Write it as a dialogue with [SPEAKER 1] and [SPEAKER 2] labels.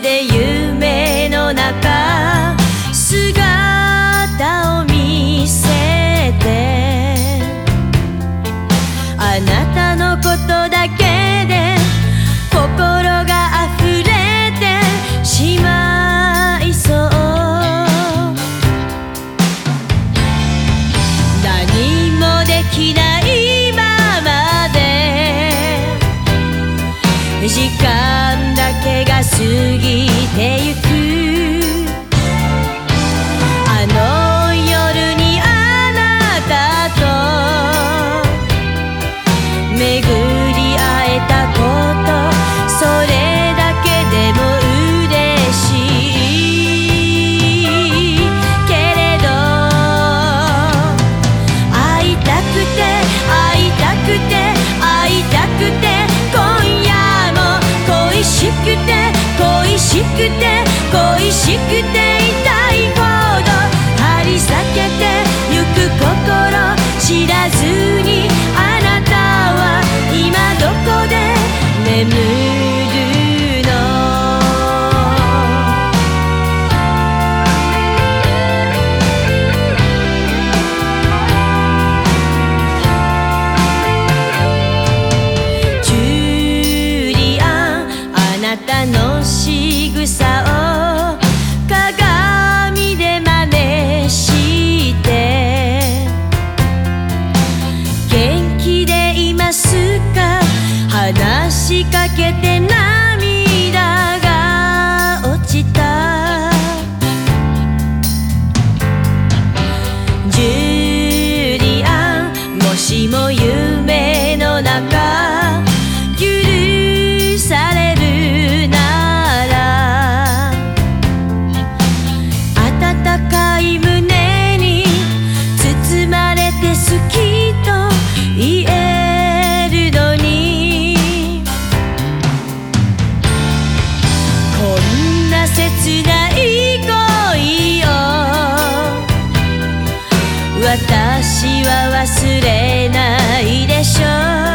[SPEAKER 1] て夢の中姿を見せてあなたのことだけで心が溢れてしまいそう。何もできないままで時間 즐기 くて私は忘れないでしょう。